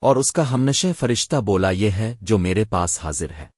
اور اس کا ہمنشہ فرشتہ بولا یہ ہے جو میرے پاس حاضر ہے۔